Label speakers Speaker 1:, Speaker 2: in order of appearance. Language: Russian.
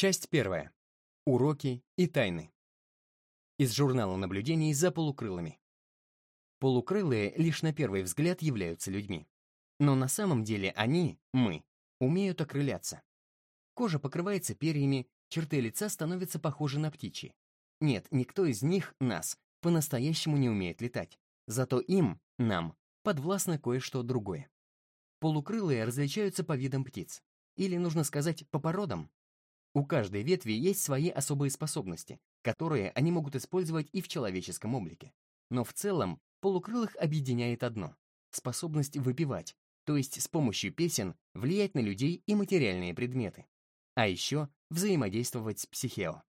Speaker 1: Часть первая. Уроки и тайны. Из журнала наблюдений за полукрылыми. Полукрылые лишь на первый взгляд являются людьми. Но на самом деле они, мы, умеют окрыляться. Кожа покрывается перьями, черты лица становятся похожи на птичьи. Нет, никто из них, нас, по-настоящему не умеет летать. Зато им, нам, подвластно кое-что другое. Полукрылые различаются по видам птиц. Или, нужно сказать, по породам. У каждой ветви есть свои особые способности, которые они могут использовать и в человеческом облике. Но в целом полукрылых объединяет одно — способность выпивать, то есть с помощью песен влиять на людей и материальные предметы. А еще взаимодействовать с психео.